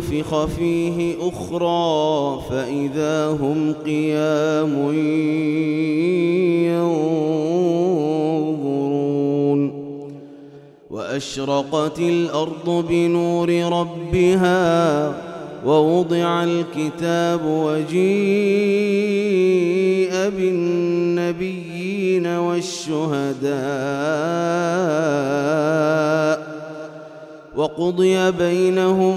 ثم نفخ فيه أخرى فاذا هم قيام واشرقت الأرض بنور ربها ووضع الكتاب وجيء بالنبيين والشهداء وقضي بينهم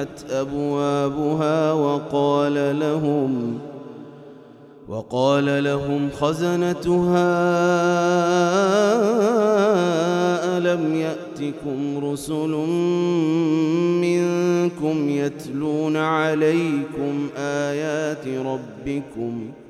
فتحت أبوابها وقال لهم وقال لهم خزنتها ألم يأتكم رسل منكم يتلون عليكم آيات ربكم ۖ؟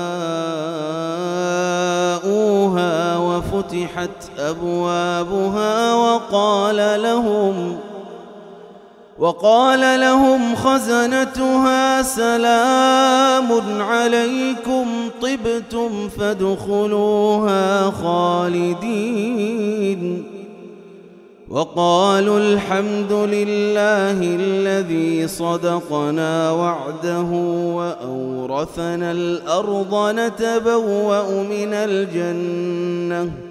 فتحت أبوابها وقال لهم وقال لهم خزنتها سلام عليكم طبتم فادخلوها خالدين. وقالوا الحمد لله الذي صدقنا وعده وأورثنا الأرض نتبوأ من الجنة.